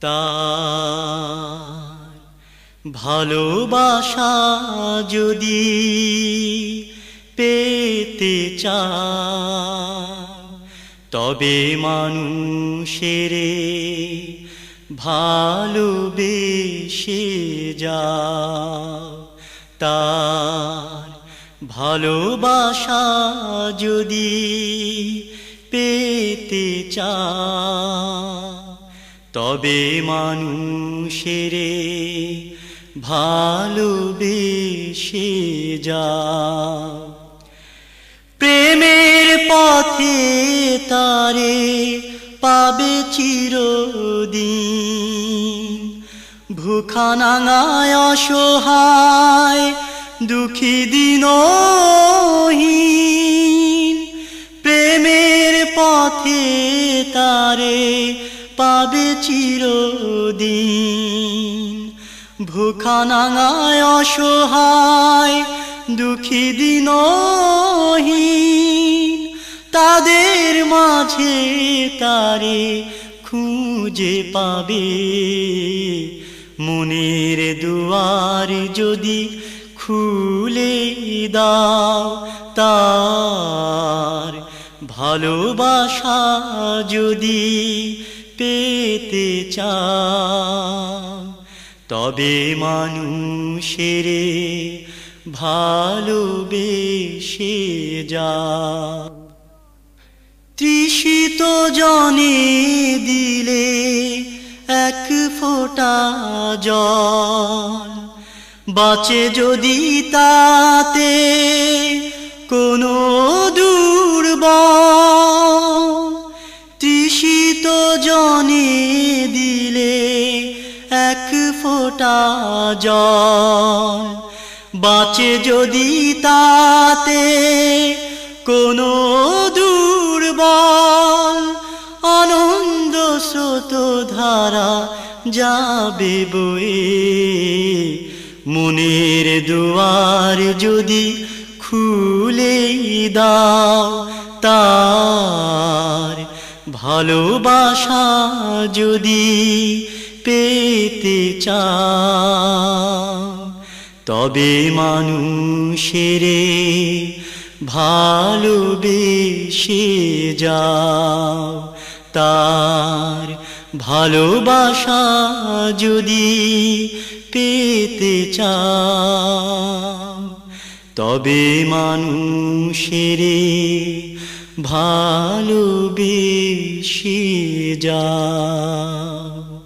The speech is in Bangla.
তার ভালোবাসা যদি পেতে চা তবে মানুষের ভালোবেসে যা তার ভালোবাসা যদি পেতে চা তবে মানুষের ভালোবেসে যা। প্রেমের পথে তারে পাবে চিরদিন। ভুখানাঙায় অসহায়, দুঃখী দিনহীন। প্রেমের পথে তারে পাবে চিরদিন ভুখা নাঙায় অসহায়, দুঃখী দিনহীন, তাদের মাঝে তারে খুঁজে পাবে। মনের দুয়ার যদি খুলে দাও, তার ভালোবাসা যদি পেতে চাও তবে মানুষের ভালোবেসে যা তৃষিত জনে দিলে এক ফোঁটা জল। বাঁচে যদি তাতে কোনো দুর্বল ফোঁটা জল। বাঁচে যদি তাতে কোনো দুর্বল আনন্দ স্রোত ধারা যাবে বয়ে। মনের দুয়ার যদি খুলে দাও তার ভালোবাসা যদি পেতে চাও তবে মানুষের ভালোবেসে যাও। তার ভালোবাসা যদি পেতে চাও, তবে মানুষের ভালোবেসে যাও